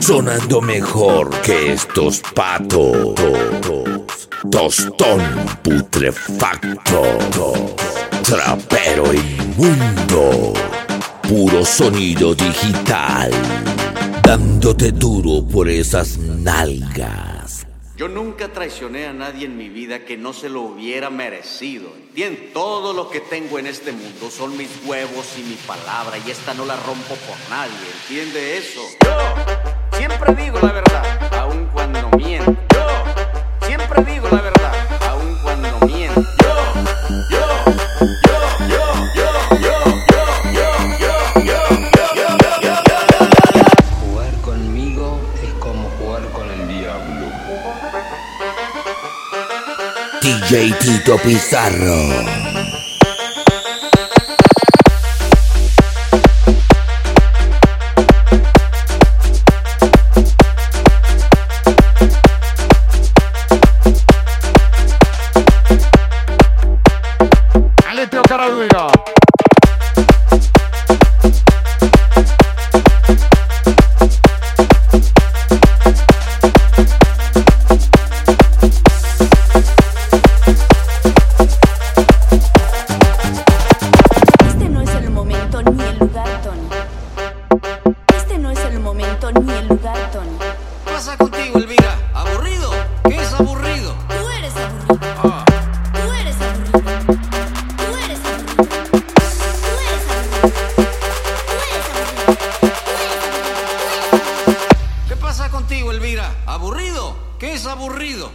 sonando mejor que estos patos. Tostón putrefacto, trapero inmundo, puro sonido digital, dándote duro por esas nalgas. Yo nunca traicioné a nadie en mi vida que no se lo hubiera merecido. ¿Entiendes? Todo lo que tengo en este mundo son mis huevos y mi palabra y esta no la rompo por nadie. ¿Entiende eso? DJ Tito Pizarro. Contigo, Elvira? ¿Aburrido? ¿Qué es aburrido? Tú eres aburrido. Ah, Tú eres aburrido. Tú eres aburrido. Tú eres aburrido. Tú eres aburrido. Tú eres aburrido. ¿Qué pasa contigo, Elvira? ¿Aburrido? ¿Qué es aburrido?